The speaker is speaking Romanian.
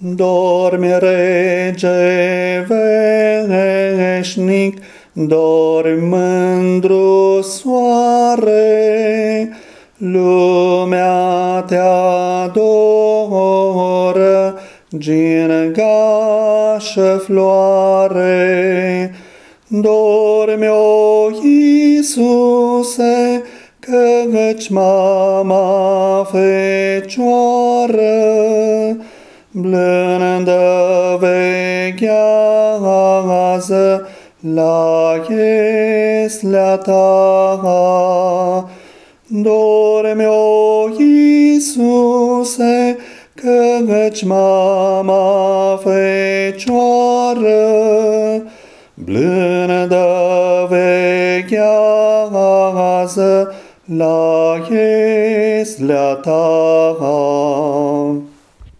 Dormi, rege veșnic, dormi mândru soare, lumea te adoră, gingașă floare. Dormi, o Iisuse, căci mama fecioară, blândă veghează la ieslea ta. Dorme, o Iisuse, căci mama fecioară, blândă veghează la ieslea ta.